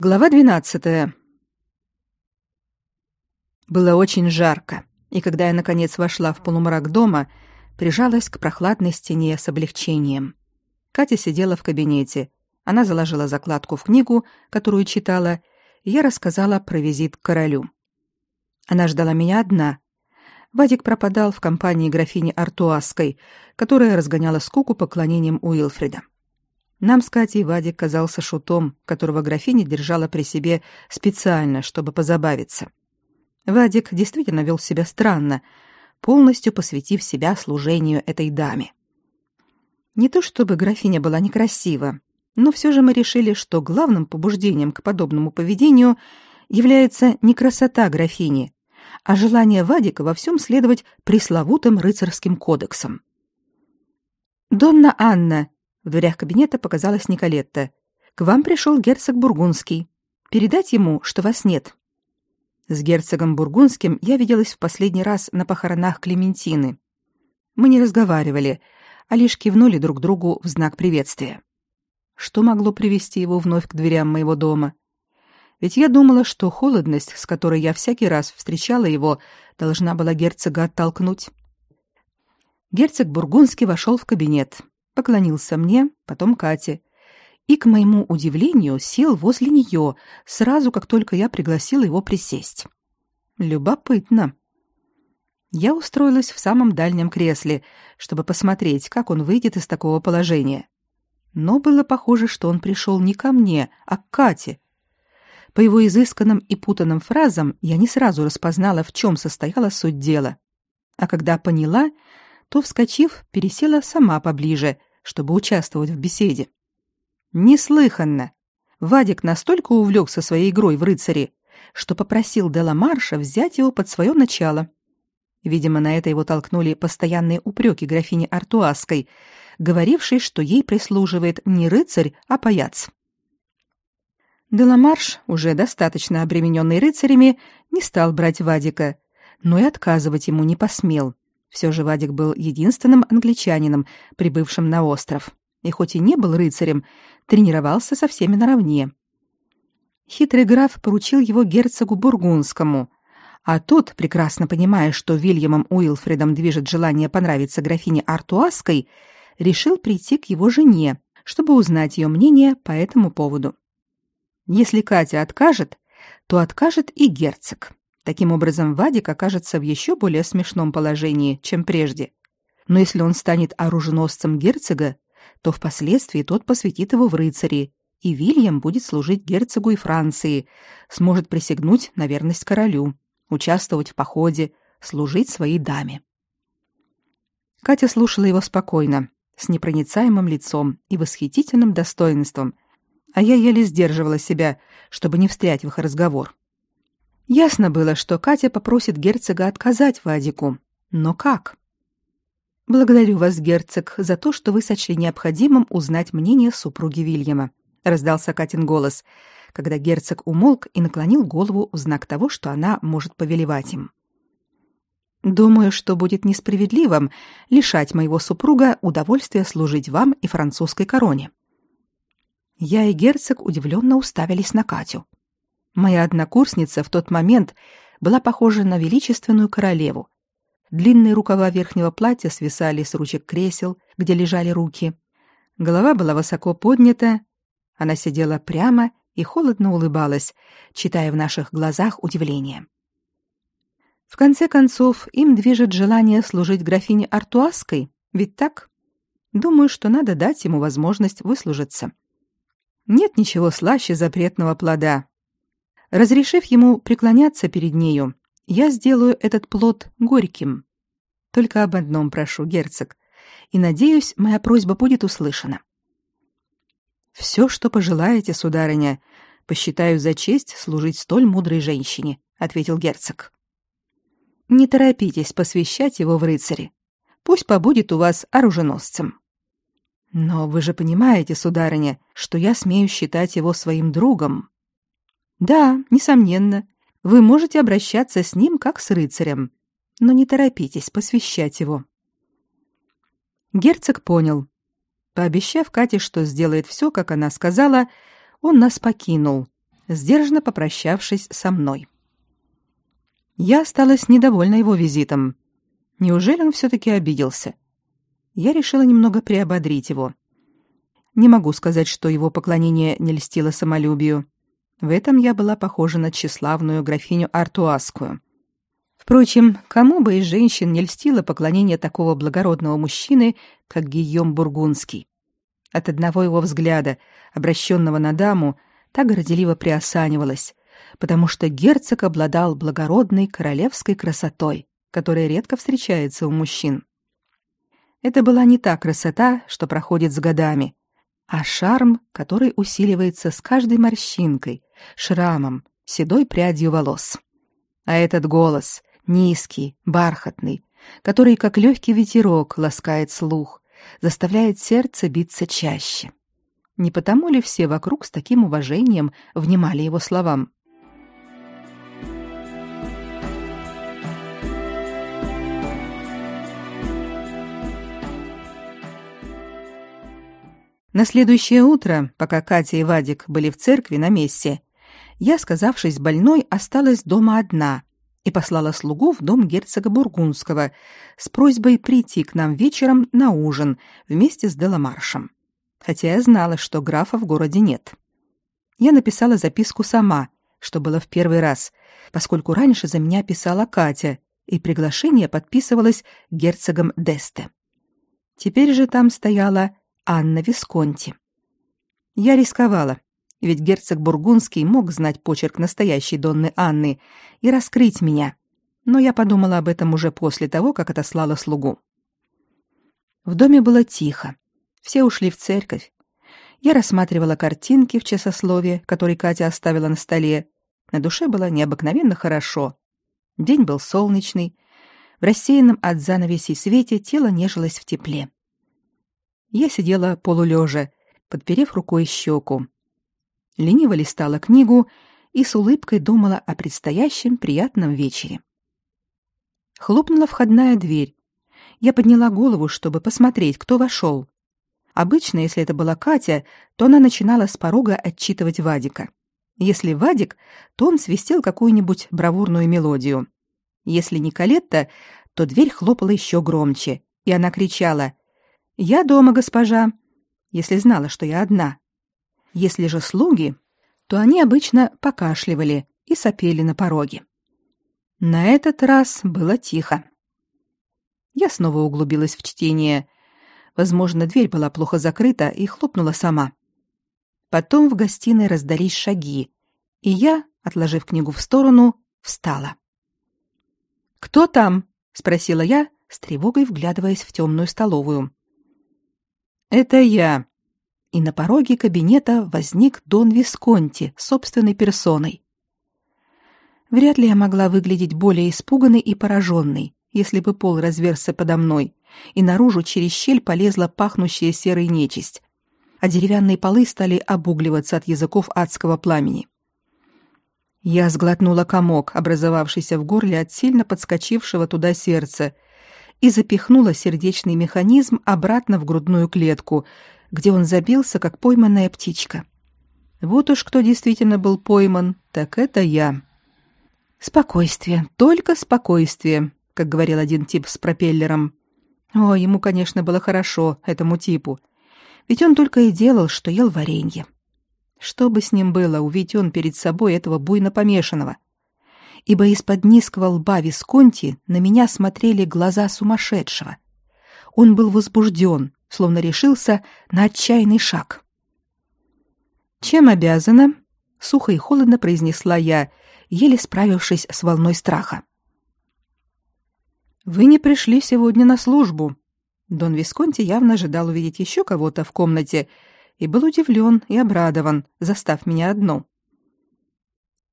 Глава 12. Было очень жарко, и когда я наконец вошла в полумрак дома, прижалась к прохладной стене с облегчением. Катя сидела в кабинете. Она заложила закладку в книгу, которую читала, и я рассказала про визит к королю. Она ждала меня одна. Вадик пропадал в компании графини Артуаской, которая разгоняла скуку поклонением Уилфрида. Нам с Катей Вадик казался шутом, которого графиня держала при себе специально, чтобы позабавиться. Вадик действительно вел себя странно, полностью посвятив себя служению этой даме. Не то чтобы графиня была некрасива, но все же мы решили, что главным побуждением к подобному поведению является не красота графини, а желание Вадика во всем следовать пресловутым рыцарским кодексам. «Донна Анна», в дверях кабинета показалась Николетта. К вам пришел герцог Бургундский. Передать ему, что вас нет. С герцогом Бургундским я виделась в последний раз на похоронах Клементины. Мы не разговаривали, а лишь кивнули друг другу в знак приветствия. Что могло привести его вновь к дверям моего дома? Ведь я думала, что холодность, с которой я всякий раз встречала его, должна была герцога оттолкнуть. Герцог Бургундский вошел в кабинет, поклонился мне, потом Кате, и, к моему удивлению, сел возле нее, сразу как только я пригласила его присесть. Любопытно. Я устроилась в самом дальнем кресле, чтобы посмотреть, как он выйдет из такого положения. Но было похоже, что он пришел не ко мне, а к Кате. По его изысканным и путанным фразам я не сразу распознала, в чем состояла суть дела. А когда поняла, то, вскочив, пересела сама поближе, чтобы участвовать в беседе. Неслыханно. Вадик настолько увлекся своей игрой в рыцари, что попросил Деламарша взять его под свое начало. Видимо, на это его толкнули постоянные упреки графини Артуаской, говорившей, что ей прислуживает не рыцарь, а паяц. Деламарш, уже достаточно обремененный рыцарями, не стал брать Вадика, но и отказывать ему не посмел. Все же Вадик был единственным англичанином, прибывшим на остров, и хоть и не был рыцарем, тренировался со всеми наравне. Хитрый граф поручил его герцогу Бургундскому, а тот, прекрасно понимая, что Вильямом Уилфредом движет желание понравиться графине Артуаской, решил прийти к его жене, чтобы узнать ее мнение по этому поводу. Если Катя откажет, то откажет и герцог. Таким образом, Вадик окажется в еще более смешном положении, чем прежде. Но если он станет оруженосцем герцога, то впоследствии тот посвятит его в рыцари, и Вильям будет служить герцогу и Франции, сможет присягнуть на верность королю, участвовать в походе, служить своей даме. Катя слушала его спокойно, с непроницаемым лицом и восхитительным достоинством, а я еле сдерживала себя, чтобы не встрять в их разговор. Ясно было, что Катя попросит герцога отказать Вадику. Но как? Благодарю вас, герцог, за то, что вы сочли необходимым узнать мнение супруги Вильяма, раздался Катин голос, когда герцог умолк и наклонил голову в знак того, что она может повелевать им. Думаю, что будет несправедливым лишать моего супруга удовольствия служить вам и французской короне. Я и герцог удивленно уставились на Катю. Моя однокурсница в тот момент была похожа на величественную королеву. Длинные рукава верхнего платья свисали с ручек кресел, где лежали руки. Голова была высоко поднята, она сидела прямо и холодно улыбалась, читая в наших глазах удивление. В конце концов, им движет желание служить графине Артуаской, ведь так? Думаю, что надо дать ему возможность выслужиться. Нет ничего слаще запретного плода, Разрешив ему преклоняться перед нею, я сделаю этот плод горьким. Только об одном прошу, герцог, и надеюсь, моя просьба будет услышана. Все, что пожелаете, сударыня, посчитаю за честь служить столь мудрой женщине, ответил герцог. Не торопитесь посвящать его в рыцари. Пусть побудет у вас оруженосцем. Но вы же понимаете, сударыня, что я смею считать его своим другом. Да, несомненно, вы можете обращаться с ним как с рыцарем, но не торопитесь посвящать его. Герцог понял. Пообещав Кате, что сделает все, как она сказала, он нас покинул, сдержанно попрощавшись со мной. Я осталась недовольна его визитом. Неужели он все-таки обиделся? Я решила немного приободрить его. Не могу сказать, что его поклонение не льстило самолюбию. В этом я была похожа на тщеславную графиню Артуаскую. Впрочем, кому бы из женщин не льстило поклонение такого благородного мужчины, как Гийом Бургундский? От одного его взгляда, обращенного на даму, так горделиво приосанивалась, потому что герцог обладал благородной королевской красотой, которая редко встречается у мужчин. Это была не та красота, что проходит с годами, а шарм, который усиливается с каждой морщинкой, шрамом, седой прядью волос. А этот голос, низкий, бархатный, который, как легкий ветерок, ласкает слух, заставляет сердце биться чаще. Не потому ли все вокруг с таким уважением внимали его словам? На следующее утро, пока Катя и Вадик были в церкви на мессе, я, сказавшись больной, осталась дома одна и послала слугу в дом герцога Бургундского с просьбой прийти к нам вечером на ужин вместе с Деламаршем хотя я знала, что графа в городе нет. Я написала записку сама, что было в первый раз, поскольку раньше за меня писала Катя, и приглашение подписывалось герцогом Десте. Теперь же там стояла Анна Висконти. Я рисковала, ведь герцог Бургундский мог знать почерк настоящей Донны Анны и раскрыть меня, но я подумала об этом уже после того, как отослала слугу. В доме было тихо. Все ушли в церковь. Я рассматривала картинки в часослове, которые Катя оставила на столе. На душе было необыкновенно хорошо. День был солнечный. В рассеянном от занавесей свете тело нежилось в тепле. Я сидела полулежа, подперев рукой щеку. Лениво листала книгу и с улыбкой думала о предстоящем приятном вечере. Хлопнула входная дверь. Я подняла голову, чтобы посмотреть, кто вошел. Обычно, если это была Катя, то она начинала с порога отчитывать Вадика. Если Вадик, то он свистел какую-нибудь бравурную мелодию. Если Николетта, то дверь хлопала еще громче, и она кричала «Я дома, госпожа», если знала, что я одна. Если же слуги, то они обычно покашливали и сопели на пороге. На этот раз было тихо. Я снова углубилась в чтение Возможно, дверь была плохо закрыта и хлопнула сама. Потом в гостиной раздались шаги, и я, отложив книгу в сторону, встала. «Кто там?» — спросила я, с тревогой вглядываясь в темную столовую. «Это я». И на пороге кабинета возник Дон Висконти собственной персоной. Вряд ли я могла выглядеть более испуганной и пораженной, если бы пол разверся подо мной, и наружу через щель полезла пахнущая серой нечисть, а деревянные полы стали обугливаться от языков адского пламени. Я сглотнула комок, образовавшийся в горле от сильно подскочившего туда сердца, и запихнула сердечный механизм обратно в грудную клетку, где он забился, как пойманная птичка. Вот уж кто действительно был пойман, так это я. Спокойствие, только спокойствие, как говорил один тип с пропеллером. О, ему, конечно, было хорошо, этому типу. Ведь он только и делал, что ел варенье. Что бы с ним было, увидеть он перед собой этого буйно помешанного? Ибо из-под низкого лба Висконти на меня смотрели глаза сумасшедшего. Он был возбужден, словно решился на отчаянный шаг. «Чем обязана?» — сухо и холодно произнесла я, еле справившись с волной страха. Вы не пришли сегодня на службу. Дон Висконти явно ожидал увидеть еще кого-то в комнате и был удивлен и обрадован, застав меня одну.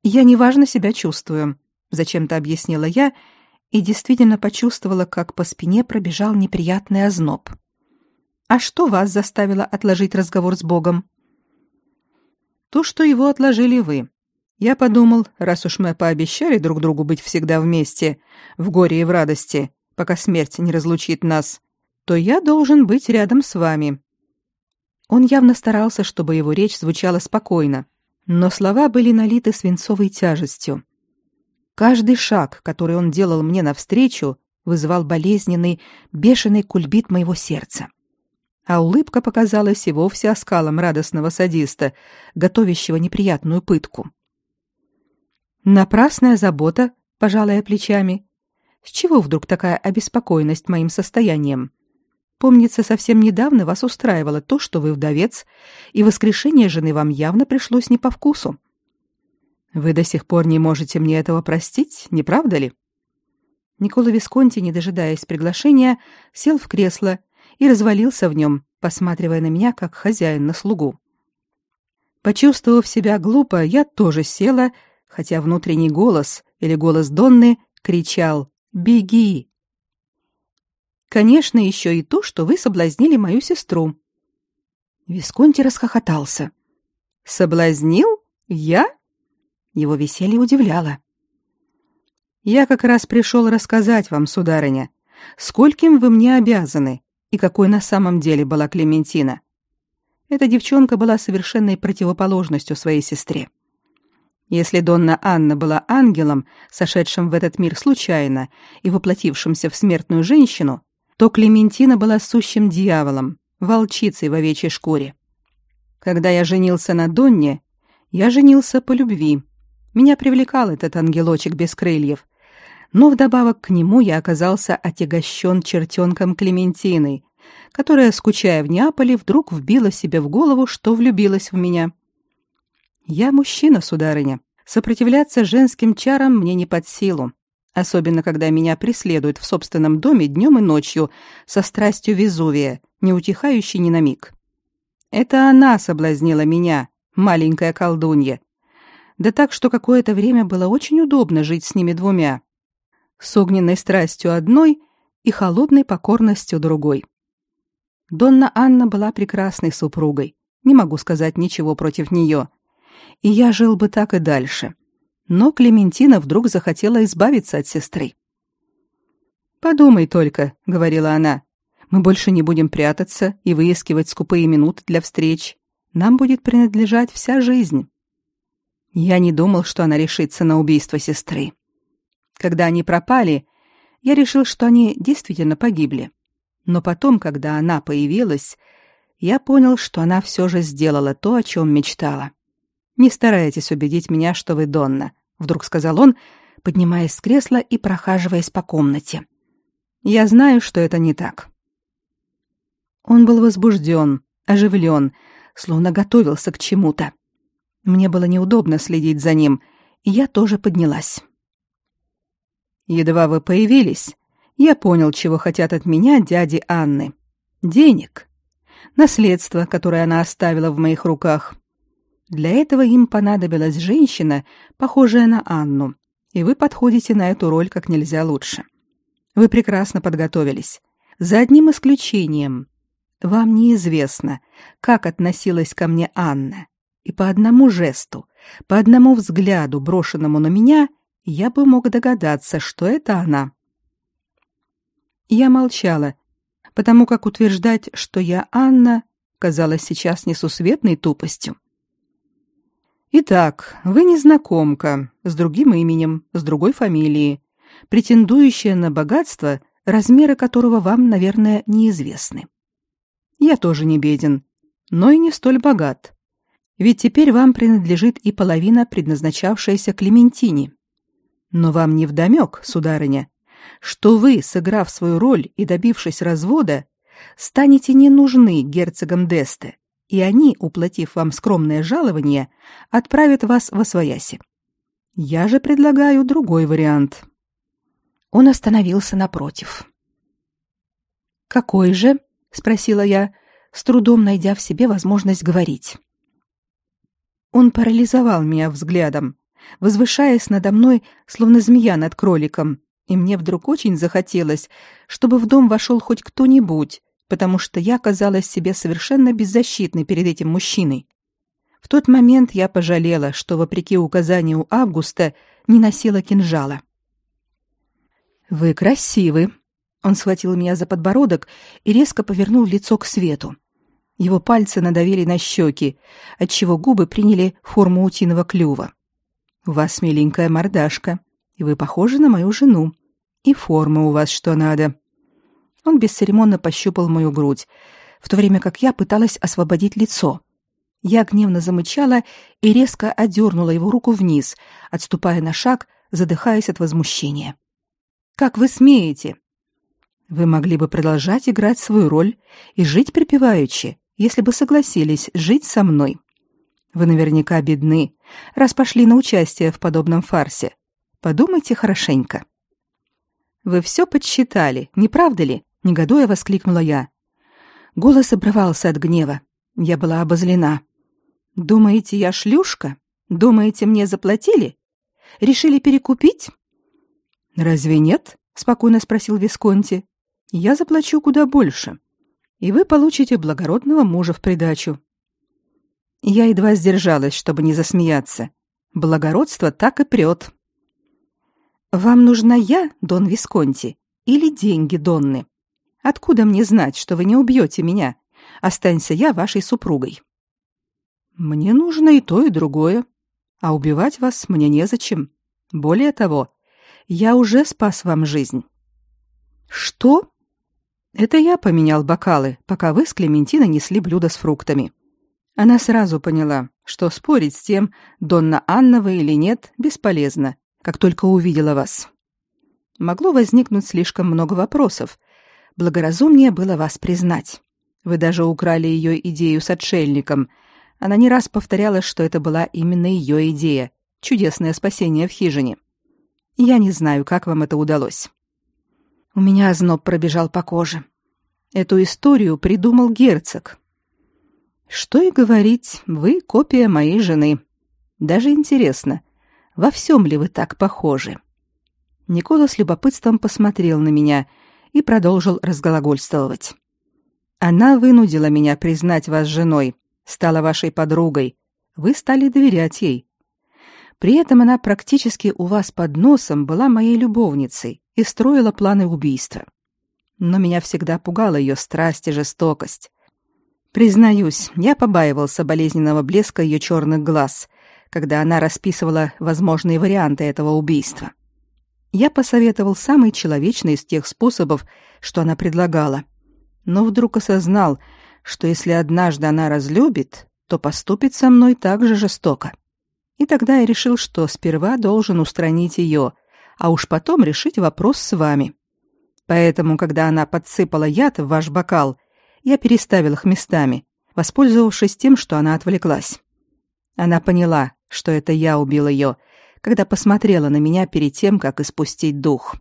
Я неважно себя чувствую, зачем-то объяснила я и действительно почувствовала, как по спине пробежал неприятный озноб. А что вас заставило отложить разговор с Богом? То, что его отложили вы. Я подумал, раз уж мы пообещали друг другу быть всегда вместе, в горе и в радости, пока смерть не разлучит нас, то я должен быть рядом с вами. Он явно старался, чтобы его речь звучала спокойно, Но слова были налиты свинцовой тяжестью. Каждый шаг, который он делал мне навстречу, вызывал болезненный, бешеный кульбит моего сердца. А улыбка показалась и вовсе оскалом радостного садиста, готовящего неприятную пытку. Напрасная забота, пожалая плечами. С чего вдруг такая обеспокоенность моим состоянием? Помнится, совсем недавно вас устраивало то, что вы вдовец, и воскрешение жены вам явно пришлось не по вкусу. Вы до сих пор не можете мне этого простить, не правда ли? Никола Висконти, не дожидаясь приглашения, сел в кресло и развалился в нем, посматривая на меня как хозяин на слугу. Почувствовав себя глупо, я тоже села, хотя внутренний голос или голос Донны кричал «Беги!». Конечно, еще и то, что вы соблазнили мою сестру. Висконти расхохотался. Соблазнил? Я? Его веселье удивляло. Я как раз пришел рассказать вам, сударыня, скольким вы мне обязаны и какой на самом деле была Клементина. Эта девчонка была совершенной противоположностью своей сестре. Если Донна Анна была ангелом, сошедшим в этот мир случайно и воплотившимся в смертную женщину, то Клементина была сущим дьяволом, волчицей в овечьей шкуре. Когда я женился на Донне, я женился по любви. Меня привлекал этот ангелочек без крыльев. Но вдобавок к нему я оказался отягощен чертенком Клементиной, которая, скучая в Неаполе, вдруг вбила себе в голову, что влюбилась в меня. Я мужчина, сударыня. Сопротивляться женским чарам мне не под силу особенно когда меня преследуют в собственном доме днем и ночью со страстью Везувия, не утихающей ни на миг. Это она соблазнила меня, маленькая колдунья. Да так, что какое-то время было очень удобно жить с ними двумя. С огненной страстью одной и холодной покорностью другой. Донна Анна была прекрасной супругой, не могу сказать ничего против нее. И я жил бы так и дальше. Но Клементина вдруг захотела избавиться от сестры. «Подумай только», — говорила она, — «мы больше не будем прятаться и выискивать скупые минуты для встреч. Нам будет принадлежать вся жизнь». Я не думал, что она решится на убийство сестры. Когда они пропали, я решил, что они действительно погибли. Но потом, когда она появилась, я понял, что она все же сделала то, о чем мечтала. Не старайтесь убедить меня, что вы Донна, вдруг сказал он, поднимаясь с кресла и прохаживаясь по комнате. Я знаю, что это не так. Он был возбужден, оживлен, словно готовился к чему-то. Мне было неудобно следить за ним, и я тоже поднялась. Едва вы появились, я понял, чего хотят от меня дяди Анны. Денег. Наследство, которое она оставила в моих руках. Для этого им понадобилась женщина, похожая на Анну, и вы подходите на эту роль как нельзя лучше. Вы прекрасно подготовились. За одним исключением. Вам неизвестно, как относилась ко мне Анна, и по одному жесту, по одному взгляду, брошенному на меня, я бы мог догадаться, что это она. Я молчала, потому как утверждать, что я Анна, казалось сейчас несусветной тупостью. Итак, вы незнакомка, с другим именем, с другой фамилией, претендующая на богатство, размеры которого вам, наверное, неизвестны. Я тоже не беден, но и не столь богат. Ведь теперь вам принадлежит и половина, предназначавшаяся Клементине. Но вам не вдомек, сударыня, что вы, сыграв свою роль и добившись развода, станете не нужны герцогам Десте, и они, уплатив вам скромное жалование, отправят вас в Освояси. Я же предлагаю другой вариант. Он остановился напротив. Какой же? спросила я, с трудом найдя в себе возможность говорить. Он парализовал меня взглядом, возвышаясь надо мной, словно змея над кроликом, и мне вдруг очень захотелось, чтобы в дом вошел хоть кто-нибудь, потому что я казалась себе совершенно беззащитной перед этим мужчиной. В тот момент я пожалела, что, вопреки указанию Августа, не носила кинжала. «Вы красивы!» Он схватил меня за подбородок и резко повернул лицо к свету. Его пальцы надавили на щеки, отчего губы приняли форму утиного клюва. У вас миленькая мордашка, и вы похожи на мою жену. И форма у вас что надо. Он бесцеремонно пощупал мою грудь, в то время как я пыталась освободить лицо. Я гневно замычала и резко одернула его руку вниз, отступая на шаг, задыхаясь от возмущения. «Как вы смеете?» «Вы могли бы продолжать играть свою роль и жить припеваючи, если бы согласились жить со мной. Вы наверняка бедны, раз пошли на участие в подобном фарсе. Подумайте хорошенько». «Вы все подсчитали, не правда ли?» — негодуя воскликнула я. Голос обрывался от гнева. Я была обозлена. «Думаете, я шлюшка? Думаете, мне заплатили? Решили перекупить?» «Разве нет?» — спокойно спросил Висконти. «Я заплачу куда больше, и вы получите благородного мужа в придачу». Я едва сдержалась, чтобы не засмеяться. Благородство так и прет. «Вам нужна я, Дон Висконти, или деньги Донны? Откуда мне знать, что вы не убьете меня? Останься я вашей супругой». «Мне нужно и то, и другое. А убивать вас мне незачем. Более того, я уже спас вам жизнь». «Что?» «Это я поменял бокалы, пока вы с Клементиной несли блюдо с фруктами». Она сразу поняла, что спорить с тем, Донна Анна вы или нет, бесполезно, как только увидела вас. Могло возникнуть слишком много вопросов. Благоразумнее было вас признать. Вы даже украли ее идею с отшельником. Она не раз повторяла, что это была именно ее идея. Чудесное спасение в хижине. Я не знаю, как вам это удалось. У меня озноб пробежал по коже. Эту историю придумал герцог. Что и говорить, вы копия моей жены. Даже интересно, во всем ли вы так похожи? Никола с любопытством посмотрел на меня и продолжил разглагольствовать. Она вынудила меня признать вас женой, стала вашей подругой. Вы стали доверять ей. При этом она практически у вас под носом была моей любовницей и строила планы убийства. Но меня всегда пугала ее страсть и жестокость. Признаюсь, я побаивался болезненного блеска ее черных глаз, когда она расписывала возможные варианты этого убийства. Я посоветовал самый человечный из тех способов, что она предлагала. Но вдруг осознал, что если однажды она разлюбит, то поступит со мной так же жестоко. И тогда я решил, что сперва должен устранить ее, а уж потом решить вопрос с вами. Поэтому, когда она подсыпала яд в ваш бокал, я переставил их местами, воспользовавшись тем, что она отвлеклась. Она поняла, что это я убил ее, когда посмотрела на меня перед тем, как испустить дух.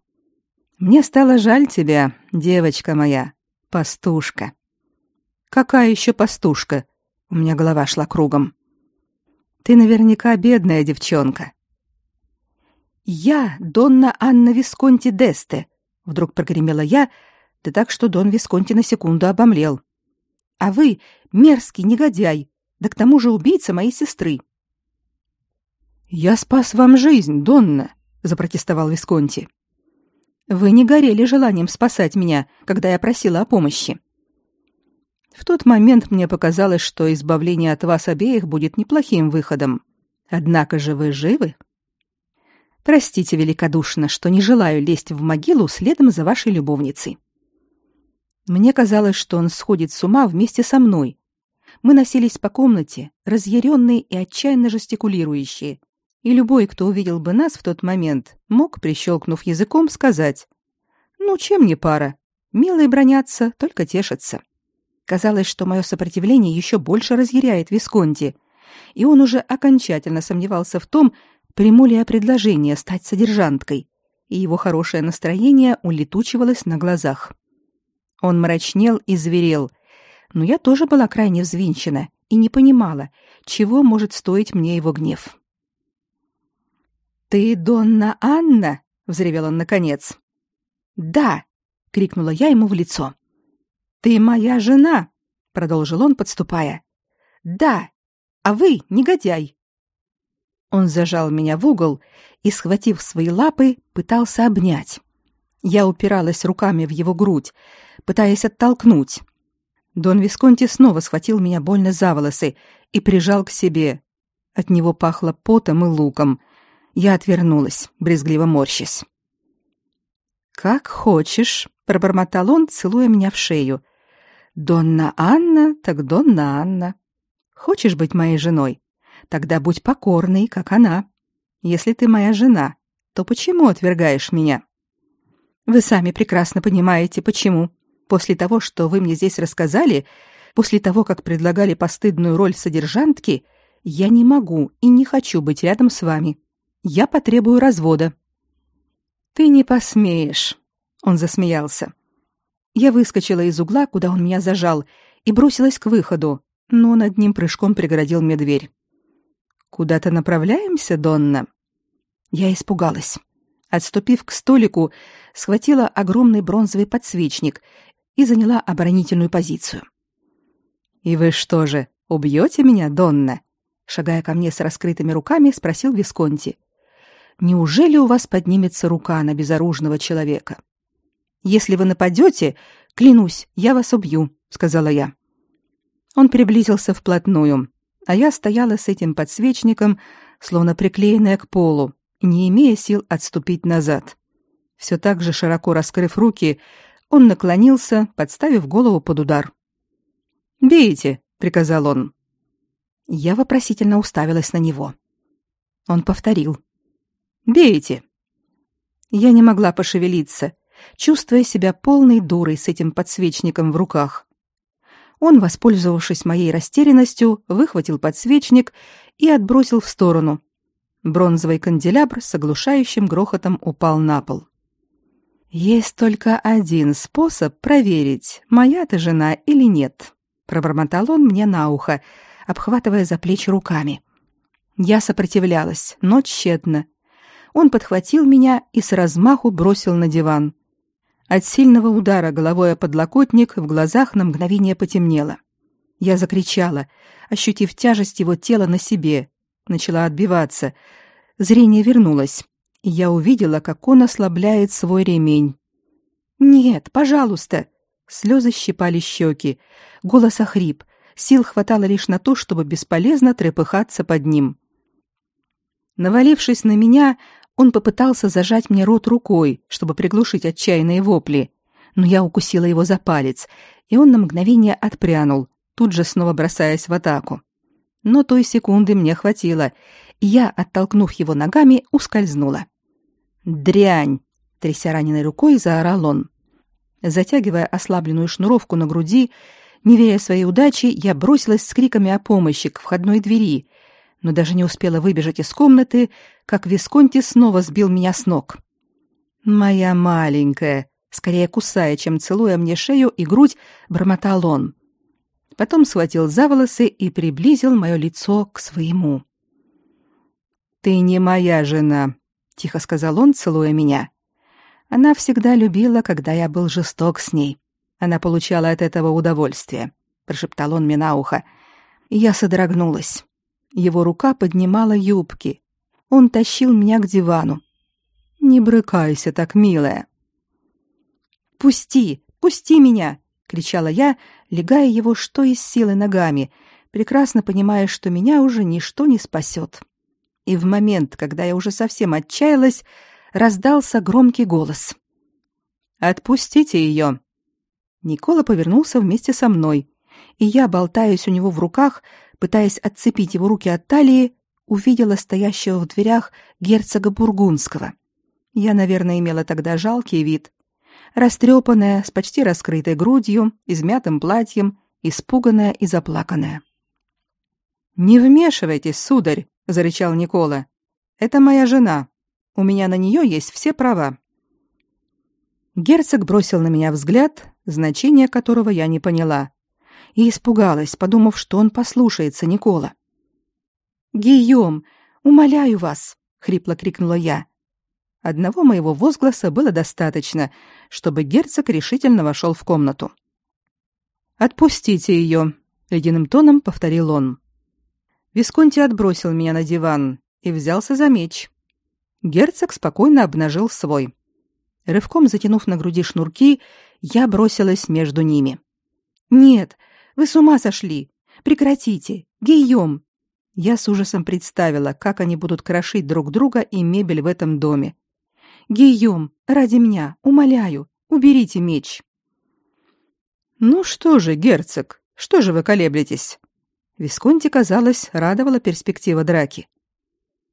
Мне стало жаль тебя, девочка моя, пастушка. Какая еще пастушка? У меня голова шла кругом. Ты наверняка бедная девчонка. Я Донна Анна Висконти Десте, вдруг прогремела я, да так что Дон Висконти на секунду обомлел. А вы мерзкий негодяй, да к тому же убийца моей сестры. Я спас вам жизнь, Донна, запротестовал Висконти. Вы не горели желанием спасать меня, когда я просила о помощи. В тот момент мне показалось, что избавление от вас обеих будет неплохим выходом. Однако же вы живы. Простите великодушно, что не желаю лезть в могилу следом за вашей любовницей. Мне казалось, что он сходит с ума вместе со мной. Мы носились по комнате, разъяренные и отчаянно жестикулирующие, и любой, кто увидел бы нас в тот момент, мог, прищелкнув языком, сказать «Ну, чем не пара? Милые бронятся, только тешатся». Казалось, что мое сопротивление еще больше разъяряет Висконти, и он уже окончательно сомневался в том, приму ли я предложение стать содержанткой, и его хорошее настроение улетучивалось на глазах. Он мрачнел и зверел, но я тоже была крайне взвинчена и не понимала, чего может стоить мне его гнев. «Ты Донна Анна?» — взревел он наконец. «Да!» — крикнула я ему в лицо. «Ты моя жена!» — продолжил он, подступая. «Да! А вы негодяй!» Он зажал меня в угол и, схватив свои лапы, пытался обнять. Я упиралась руками в его грудь, пытаясь оттолкнуть. Дон Висконти снова схватил меня больно за волосы и прижал к себе. От него пахло потом и луком. Я отвернулась, брезгливо морщась. «Как хочешь», — пробормотал он, целуя меня в шею. «Донна Анна, так Донна Анна. Хочешь быть моей женой? Тогда будь покорной, как она. Если ты моя жена, то почему отвергаешь меня?» «Вы сами прекрасно понимаете, почему. После того, что вы мне здесь рассказали, после того, как предлагали постыдную роль содержантки, я не могу и не хочу быть рядом с вами. Я потребую развода». Ты не посмеешь, он засмеялся. Я выскочила из угла, куда он меня зажал, и бросилась к выходу, но он одним прыжком преградил мне дверь. Куда-то направляемся, Донна? Я испугалась. Отступив к столику, схватила огромный бронзовый подсвечник и заняла оборонительную позицию. И вы что же, убьете меня, Донна? шагая ко мне с раскрытыми руками, спросил Висконти. Неужели у вас поднимется рука на безоружного человека? Если вы нападете, клянусь, я вас убью, сказала я. Он приблизился вплотную, а я стояла с этим подсвечником, словно приклеенная к полу, не имея сил отступить назад. Все так же широко раскрыв руки, он наклонился, подставив голову под удар. «Бейте!» — приказал он. Я вопросительно уставилась на него. Он повторил. Бейте. Я не могла пошевелиться, чувствуя себя полной дурой с этим подсвечником в руках. Он, воспользовавшись моей растерянностью, выхватил подсвечник и отбросил в сторону. Бронзовый канделябр с оглушающим грохотом упал на пол. Есть только один способ проверить, моя ты жена или нет, пробормотал он мне на ухо, обхватывая за плечи руками. Я сопротивлялась, но тщетно он подхватил меня и с размаху бросил на диван. От сильного удара головой о подлокотник в глазах на мгновение потемнело. Я закричала, ощутив тяжесть его тела на себе, начала отбиваться. Зрение вернулось, и я увидела, как он ослабляет свой ремень. «Нет, пожалуйста!» Слезы щипали щеки, голос охрип, сил хватало лишь на то, чтобы бесполезно трепыхаться под ним. Навалившись на меня, он попытался зажать мне рот рукой, чтобы приглушить отчаянные вопли, но я укусила его за палец, и он на мгновение отпрянул, тут же снова бросаясь в атаку. Но той секунды мне хватило, и я, оттолкнув его ногами, ускользнула. «Дрянь!» — тряся раненой рукой, заорал он. Затягивая ослабленную шнуровку на груди, не веря своей удаче, я бросилась с криками о помощи к входной двери, но даже не успела выбежать из комнаты, как Висконти снова сбил меня с ног. «Моя маленькая», скорее кусая, чем целуя мне шею и грудь, бормотал он. Потом схватил за волосы и приблизил мое лицо к своему. «Ты не моя жена», — тихо сказал он, целуя меня. Она всегда любила, когда я был жесток с ней. Она получала от этого удовольствие, прошептал он мне на ухо. И я содрогнулась. Его рука поднимала юбки. Он тащил меня к дивану. Не брыкайся так, милая. Пусти, пусти меня, кричала я, легая его что из силы ногами, прекрасно понимая, что меня уже ничто не спасет. И в момент, когда я уже совсем отчаялась, раздался громкий голос. Отпустите ее!» Никола повернулся вместе со мной, и я, болтаясь у него в руках, пытаясь отцепить его руки от талии, увидела стоящего в дверях герцога Бургундского. Я, наверное, имела тогда жалкий вид. Растрепанная, с почти раскрытой грудью, измятым платьем, испуганная и заплаканная. «Не вмешивайтесь, сударь!» — зарычал Никола. «Это моя жена. У меня на нее есть все права». Герцог бросил на меня взгляд, значение которого я не поняла, и испугалась, подумав, что он послушается Никола. «Гийом, умоляю вас!» — хрипло крикнула я. Одного моего возгласа было достаточно, чтобы герцог решительно вошел в комнату. «Отпустите ее!» — ледяным тоном повторил он. Висконти отбросил меня на диван и взялся за меч. Герцог спокойно обнажил свой. Рывком затянув на груди шнурки, я бросилась между ними. Нет, вы с ума сошли. Прекратите. Гийом. Я с ужасом представила, как они будут крошить друг друга и мебель в этом доме. Гийом, ради меня, умоляю, уберите меч. Ну что же, герцог, что же вы колеблетесь? Висконти, казалось, радовала перспектива драки.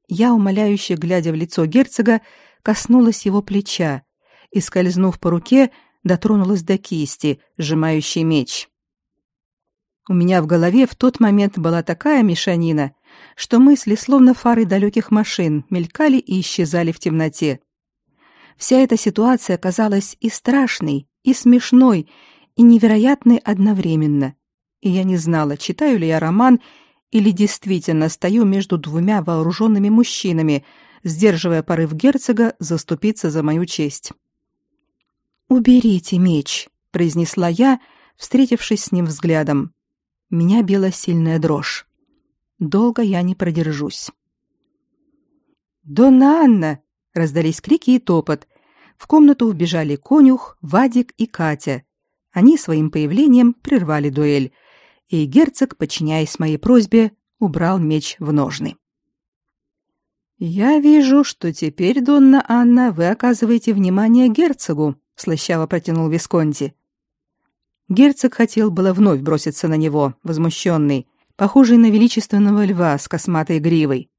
Я, умоляюще глядя в лицо герцога, коснулась его плеча и, скользнув по руке, дотронулась до кисти, сжимающей меч. У меня в голове в тот момент была такая мешанина, что мысли, словно фары далеких машин, мелькали и исчезали в темноте. Вся эта ситуация казалась и страшной, и смешной, и невероятной одновременно. И я не знала, читаю ли я роман или действительно стою между двумя вооруженными мужчинами, сдерживая порыв герцога заступиться за мою честь. «Уберите меч», — произнесла я, встретившись с ним взглядом. Меня била сильная дрожь. Долго я не продержусь. «Донна Анна!» — раздались крики и топот. В комнату вбежали конюх, Вадик и Катя. Они своим появлением прервали дуэль, и герцог, подчиняясь моей просьбе, убрал меч в ножны. «Я вижу, что теперь, Донна Анна, вы оказываете внимание герцогу», — слащаво протянул Висконти. Герцог хотел было вновь броситься на него, возмущенный, похожий на величественного льва с косматой гривой.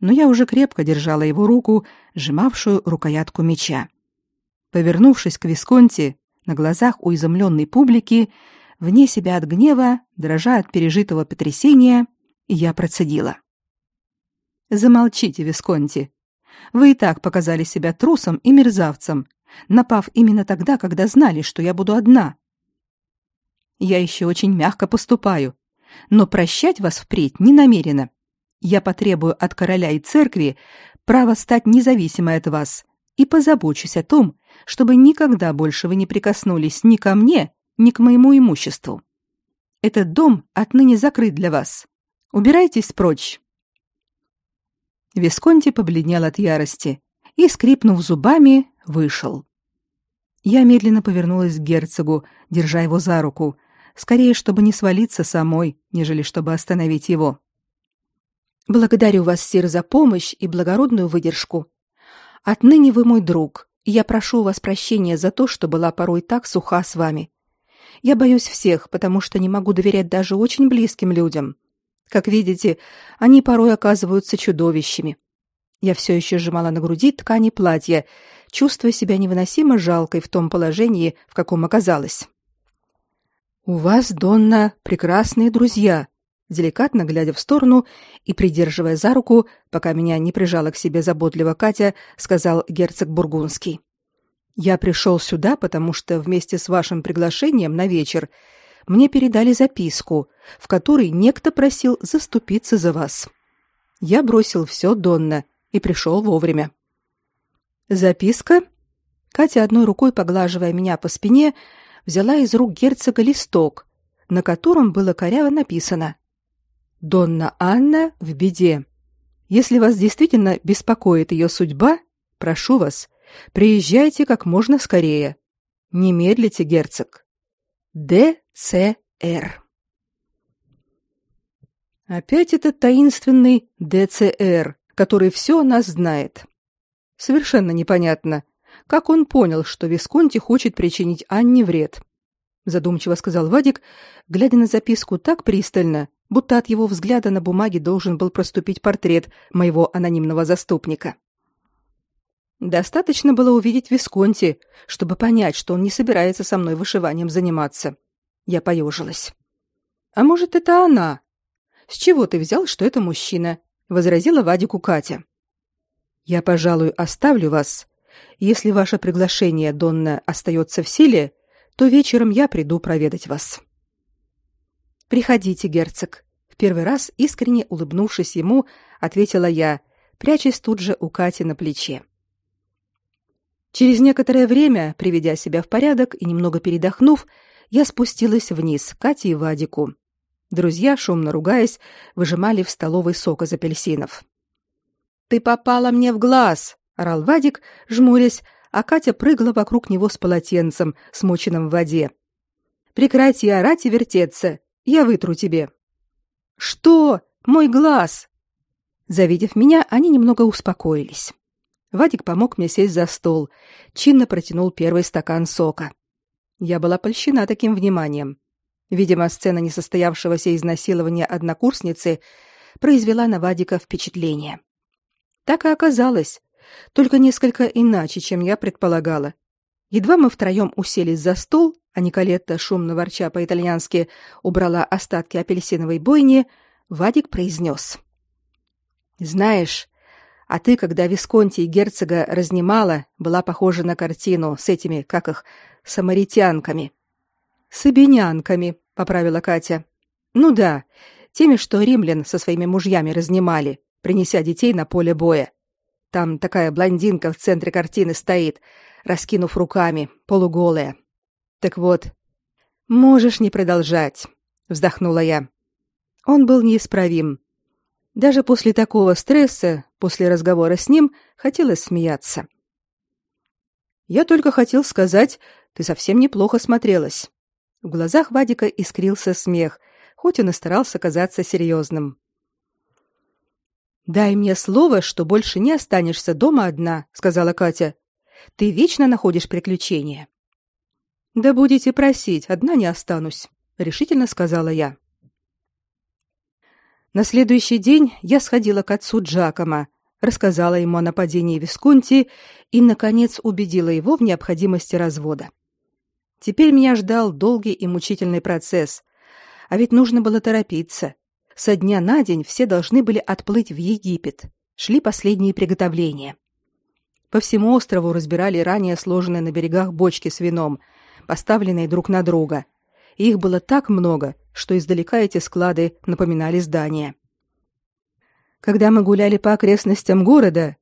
Но я уже крепко держала его руку, сжимавшую рукоятку меча. Повернувшись к Висконти, на глазах у изумленной публики, вне себя от гнева, дрожа от пережитого потрясения, я процедила. «Замолчите, Висконти. Вы и так показали себя трусом и мерзавцем, напав именно тогда, когда знали, что я буду одна, я еще очень мягко поступаю, но прощать вас впредь не намерена. Я потребую от короля и церкви право стать независимой от вас и позабочусь о том, чтобы никогда больше вы не прикоснулись ни ко мне, ни к моему имуществу. Этот дом отныне закрыт для вас. Убирайтесь прочь. Висконти побледнел от ярости и, скрипнув зубами, вышел. Я медленно повернулась к герцогу, держа его за руку, скорее, чтобы не свалиться самой, нежели чтобы остановить его. Благодарю вас, сир, за помощь и благородную выдержку. Отныне вы мой друг, и я прошу у вас прощения за то, что была порой так суха с вами. Я боюсь всех, потому что не могу доверять даже очень близким людям. Как видите, они порой оказываются чудовищами. Я все еще сжимала на груди ткани платья, чувствуя себя невыносимо жалкой в том положении, в каком оказалась. У вас, Донна, прекрасные друзья, деликатно глядя в сторону и придерживая за руку, пока меня не прижала к себе заботливо Катя, сказал герцог бургундский. Я пришел сюда, потому что вместе с вашим приглашением на вечер мне передали записку, в которой некто просил заступиться за вас. Я бросил все, Донна, и пришел вовремя. Записка? Катя одной рукой поглаживая меня по спине, взяла из рук герцога листок, на котором было коряво написано «Донна Анна в беде. Если вас действительно беспокоит ее судьба, прошу вас, приезжайте как можно скорее. Не медлите, герцог. Д.Ц.Р. Опять этот таинственный ДЦР, который все о нас знает. Совершенно непонятно, как он понял, что Висконти хочет причинить Анне вред? Задумчиво сказал Вадик, глядя на записку так пристально, будто от его взгляда на бумаге должен был проступить портрет моего анонимного заступника. Достаточно было увидеть Висконти, чтобы понять, что он не собирается со мной вышиванием заниматься. Я поежилась. А может, это она? С чего ты взял, что это мужчина? возразила Вадику Катя. Я, пожалуй, оставлю вас, если ваше приглашение, Донна, остается в силе, то вечером я приду проведать вас. Приходите, герцог, в первый раз искренне улыбнувшись ему, ответила я, прячась тут же у Кати на плече. Через некоторое время, приведя себя в порядок и немного передохнув, я спустилась вниз к Кате и Вадику. Друзья, шумно ругаясь, выжимали в столовой сок из апельсинов. «Ты попала мне в глаз!» Орал Вадик, жмурясь, а Катя прыгала вокруг него с полотенцем, смоченным в воде. Прекрати орать и вертеться. Я вытру тебе. Что? Мой глаз. Завидев меня, они немного успокоились. Вадик помог мне сесть за стол, чинно протянул первый стакан сока. Я была польщена таким вниманием. Видимо, сцена несостоявшегося изнасилования однокурсницы произвела на Вадика впечатление. Так и оказалось, только несколько иначе, чем я предполагала. Едва мы втроем уселись за стол, а Николетта, шумно ворча по-итальянски, убрала остатки апельсиновой бойни, Вадик произнес. «Знаешь, а ты, когда Висконти и герцога разнимала, была похожа на картину с этими, как их, самаритянками». «Сабинянками», — поправила Катя. «Ну да, теми, что римлян со своими мужьями разнимали, принеся детей на поле боя. Там такая блондинка в центре картины стоит, раскинув руками, полуголая. Так вот, можешь не продолжать, вздохнула я. Он был неисправим. Даже после такого стресса, после разговора с ним, хотелось смеяться. Я только хотел сказать, ты совсем неплохо смотрелась. В глазах Вадика искрился смех, хоть он и старался казаться серьезным. Дай мне слово, что больше не останешься дома одна, сказала Катя. Ты вечно находишь приключения. Да будете просить, одна не останусь, решительно сказала я. На следующий день я сходила к отцу Джакома, рассказала ему о нападении Висконти и наконец убедила его в необходимости развода. Теперь меня ждал долгий и мучительный процесс, а ведь нужно было торопиться. Со дня на день все должны были отплыть в Египет. Шли последние приготовления. По всему острову разбирали ранее сложенные на берегах бочки с вином, поставленные друг на друга. Их было так много, что издалека эти склады напоминали здания. Когда мы гуляли по окрестностям города,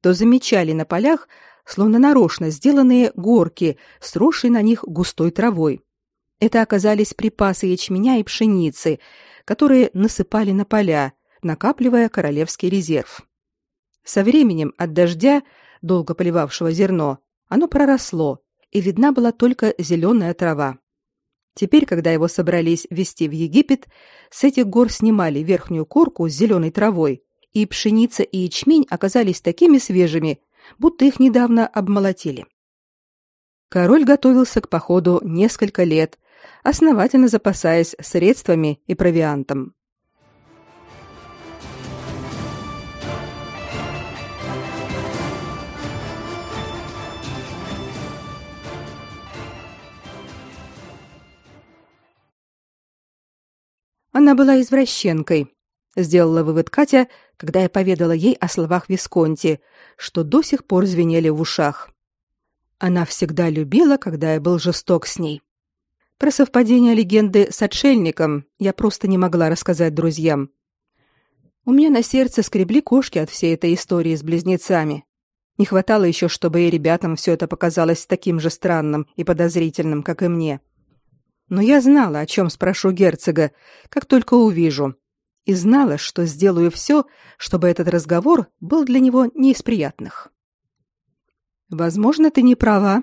то замечали на полях словно нарочно сделанные горки с росшей на них густой травой. Это оказались припасы ячменя и пшеницы, которые насыпали на поля, накапливая королевский резерв. Со временем от дождя, долго поливавшего зерно, оно проросло, и видна была только зеленая трава. Теперь, когда его собрались везти в Египет, с этих гор снимали верхнюю корку с зеленой травой, и пшеница и ячмень оказались такими свежими, будто их недавно обмолотили. Король готовился к походу несколько лет, основательно запасаясь средствами и провиантом. Она была извращенкой, сделала вывод Катя, когда я поведала ей о словах Висконти, что до сих пор звенели в ушах. Она всегда любила, когда я был жесток с ней. Про совпадение легенды с отшельником я просто не могла рассказать друзьям. У меня на сердце скребли кошки от всей этой истории с близнецами. Не хватало еще, чтобы и ребятам все это показалось таким же странным и подозрительным, как и мне. Но я знала, о чем спрошу герцога, как только увижу, и знала, что сделаю все, чтобы этот разговор был для него не из приятных. Возможно, ты не права,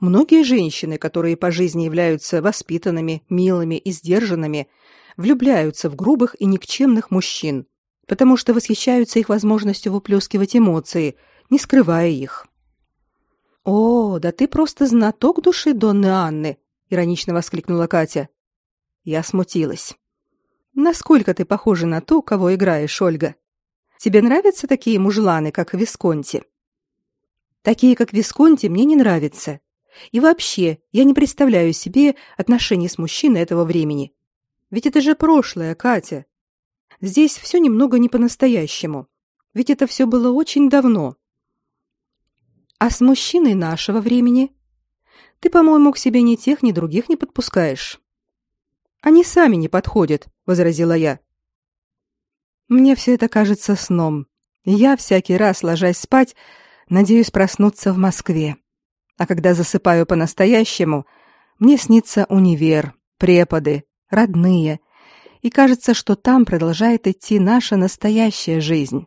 Многие женщины, которые по жизни являются воспитанными, милыми и сдержанными, влюбляются в грубых и никчемных мужчин, потому что восхищаются их возможностью выплескивать эмоции, не скрывая их. О, да ты просто знаток души Донны Анны, иронично воскликнула Катя. Я смутилась. Насколько ты похожа на ту, кого играешь, Ольга? Тебе нравятся такие мужланы, как Висконти? Такие, как Висконти, мне не нравятся. И вообще, я не представляю себе отношений с мужчиной этого времени. Ведь это же прошлое, Катя. Здесь все немного не по-настоящему. Ведь это все было очень давно. А с мужчиной нашего времени ты, по-моему, к себе ни тех, ни других не подпускаешь. Они сами не подходят, возразила я. Мне все это кажется сном. Я всякий раз, ложась спать, надеюсь проснуться в Москве. А когда засыпаю по-настоящему, мне снится универ, преподы, родные, и кажется, что там продолжает идти наша настоящая жизнь.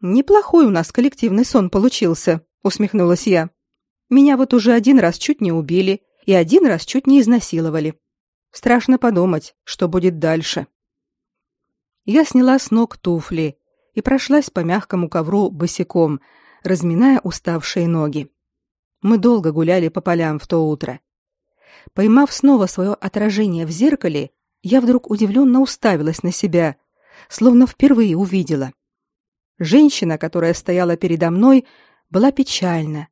Неплохой у нас коллективный сон получился, усмехнулась я. Меня вот уже один раз чуть не убили, и один раз чуть не изнасиловали. Страшно подумать, что будет дальше. Я сняла с ног туфли и прошлась по мягкому ковру босиком, разминая уставшие ноги. Мы долго гуляли по полям в то утро. Поймав снова свое отражение в зеркале, я вдруг удивленно уставилась на себя, словно впервые увидела. Женщина, которая стояла передо мной, была печальна.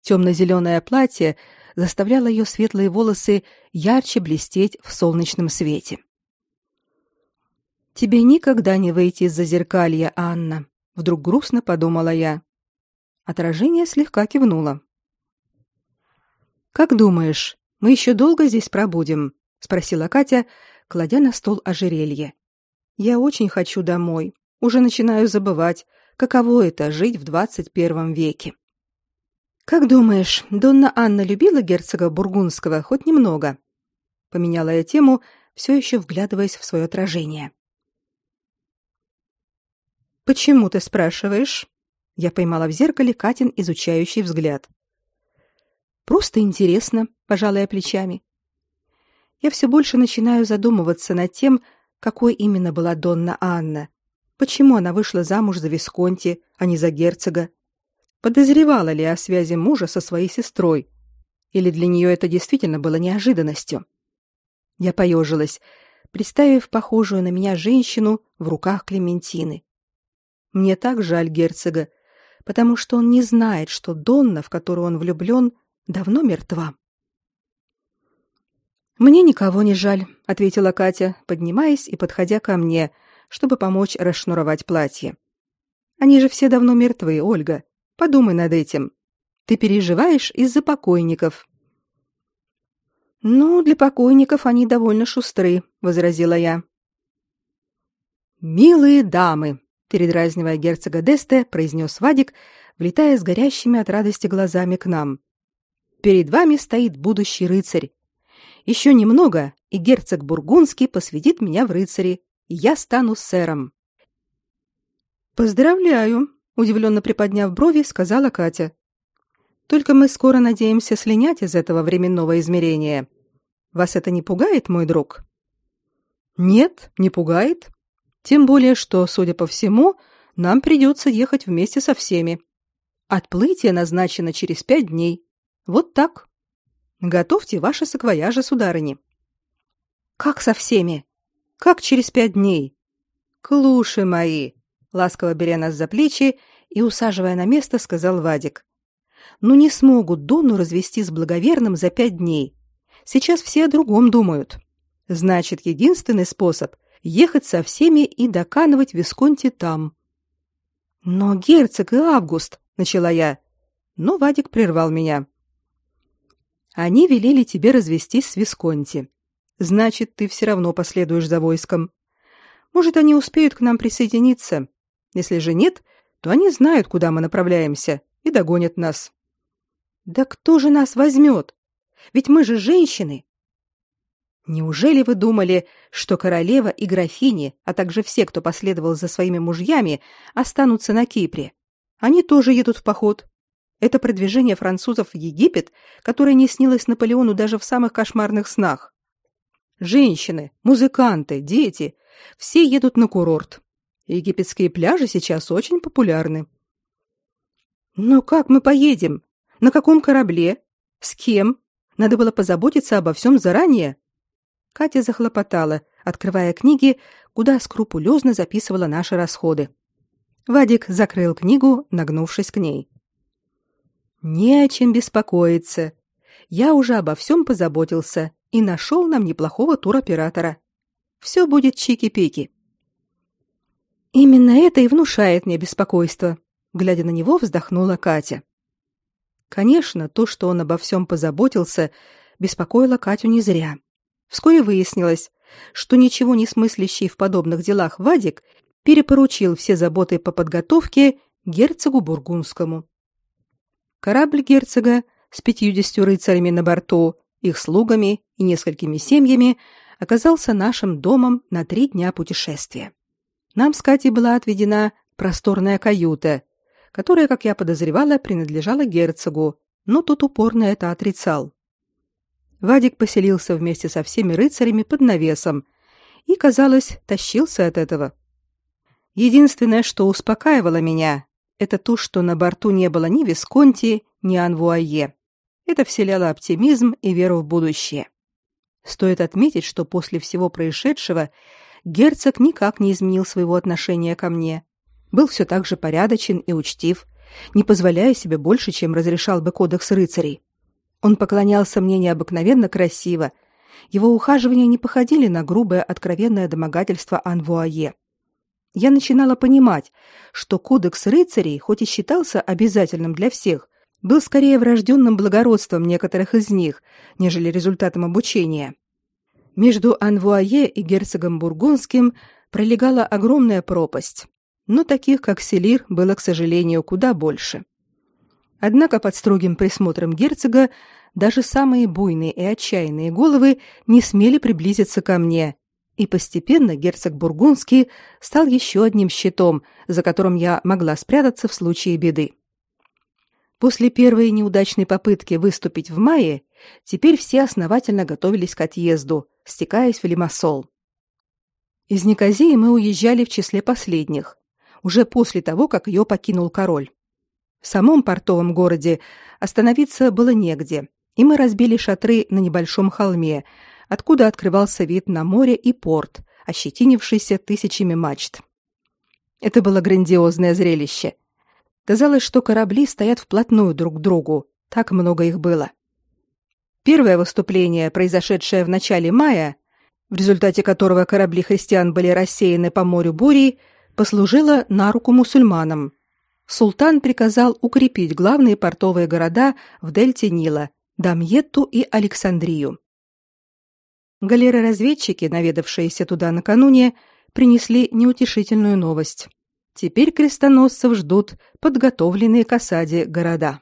Темно-зеленое платье заставляло ее светлые волосы ярче блестеть в солнечном свете. «Тебе никогда не выйти из-за зеркалья, Анна», — вдруг грустно подумала я. Отражение слегка кивнуло. «Как думаешь, мы еще долго здесь пробудем?» — спросила Катя, кладя на стол ожерелье. «Я очень хочу домой. Уже начинаю забывать, каково это — жить в двадцать первом веке». «Как думаешь, Донна Анна любила герцога Бургундского хоть немного?» Поменяла я тему, все еще вглядываясь в свое отражение. «Почему ты спрашиваешь?» Я поймала в зеркале Катин изучающий взгляд. «Просто интересно», — пожалая плечами я все больше начинаю задумываться над тем, какой именно была Донна Анна. Почему она вышла замуж за Висконти, а не за герцога? Подозревала ли о связи мужа со своей сестрой? Или для нее это действительно было неожиданностью? Я поежилась, представив похожую на меня женщину в руках Клементины. Мне так жаль герцога, потому что он не знает, что Донна, в которую он влюблен, давно мертва. Мне никого не жаль, ответила Катя, поднимаясь и подходя ко мне, чтобы помочь расшнуровать платье. Они же все давно мертвы, Ольга. Подумай над этим. Ты переживаешь из-за покойников. Ну, для покойников они довольно шустры, возразила я. Милые дамы, передразнивая герцога Десте, произнес Вадик, влетая с горящими от радости глазами к нам. Перед вами стоит будущий рыцарь, еще немного, и герцог Бургундский посвятит меня в рыцари, и я стану сэром. Поздравляю, удивленно приподняв брови, сказала Катя. Только мы скоро надеемся слинять из этого временного измерения. Вас это не пугает, мой друг? Нет, не пугает. Тем более, что, судя по всему, нам придется ехать вместе со всеми. Отплытие назначено через пять дней. Вот так. Готовьте ваши саквояжи, сударыни. Как со всеми? Как через пять дней? Клуши мои, ласково беря нас за плечи и усаживая на место, сказал Вадик. Ну не смогут Дону развести с благоверным за пять дней. Сейчас все о другом думают. Значит, единственный способ ехать со всеми и доканывать Висконти там. Но герцог и Август, начала я, но Вадик прервал меня. Они велели тебе развестись с Висконти. Значит, ты все равно последуешь за войском. Может, они успеют к нам присоединиться. Если же нет, то они знают, куда мы направляемся, и догонят нас. Да кто же нас возьмет? Ведь мы же женщины. Неужели вы думали, что королева и графини, а также все, кто последовал за своими мужьями, останутся на Кипре? Они тоже едут в поход. Это продвижение французов в Египет, которое не снилось Наполеону даже в самых кошмарных снах. Женщины, музыканты, дети – все едут на курорт. Египетские пляжи сейчас очень популярны. Но как мы поедем? На каком корабле? С кем? Надо было позаботиться обо всем заранее. Катя захлопотала, открывая книги, куда скрупулезно записывала наши расходы. Вадик закрыл книгу, нагнувшись к ней. Не о чем беспокоиться. Я уже обо всем позаботился и нашел нам неплохого туроператора. Все будет чики-пики. Именно это и внушает мне беспокойство, глядя на него, вздохнула Катя. Конечно, то, что он обо всем позаботился, беспокоило Катю не зря. Вскоре выяснилось, что ничего не смыслящий в подобных делах Вадик перепоручил все заботы по подготовке герцогу бургундскому. Корабль герцога с пятьюдесятью рыцарями на борту, их слугами и несколькими семьями оказался нашим домом на три дня путешествия. Нам с Катей была отведена просторная каюта, которая, как я подозревала, принадлежала герцогу, но тот упорно это отрицал. Вадик поселился вместе со всеми рыцарями под навесом и, казалось, тащился от этого. Единственное, что успокаивало меня, это то, что на борту не было ни Висконти, ни Анвуае. Это вселяло оптимизм и веру в будущее. Стоит отметить, что после всего происшедшего герцог никак не изменил своего отношения ко мне. Был все так же порядочен и учтив, не позволяя себе больше, чем разрешал бы кодекс рыцарей. Он поклонялся мне необыкновенно красиво. Его ухаживания не походили на грубое откровенное домогательство Анвуае. Я начинала понимать, что кодекс рыцарей, хоть и считался обязательным для всех, был скорее врожденным благородством некоторых из них, нежели результатом обучения. Между Анвуае и герцогом Бургундским пролегала огромная пропасть, но таких, как Селир, было, к сожалению, куда больше. Однако под строгим присмотром герцога даже самые буйные и отчаянные головы не смели приблизиться ко мне, и постепенно герцог Бургундский стал еще одним щитом, за которым я могла спрятаться в случае беды. После первой неудачной попытки выступить в мае, теперь все основательно готовились к отъезду, стекаясь в Лимассол. Из Никозии мы уезжали в числе последних, уже после того, как ее покинул король. В самом портовом городе остановиться было негде, и мы разбили шатры на небольшом холме, откуда открывался вид на море и порт, ощетинившийся тысячами мачт. Это было грандиозное зрелище — Казалось, что корабли стоят вплотную друг к другу, так много их было. Первое выступление, произошедшее в начале мая, в результате которого корабли христиан были рассеяны по морю бурей, послужило на руку мусульманам. Султан приказал укрепить главные портовые города в дельте Нила – Дамьетту и Александрию. Галеры-разведчики, наведавшиеся туда накануне, принесли неутешительную новость. Теперь крестоносцев ждут подготовленные к осаде города.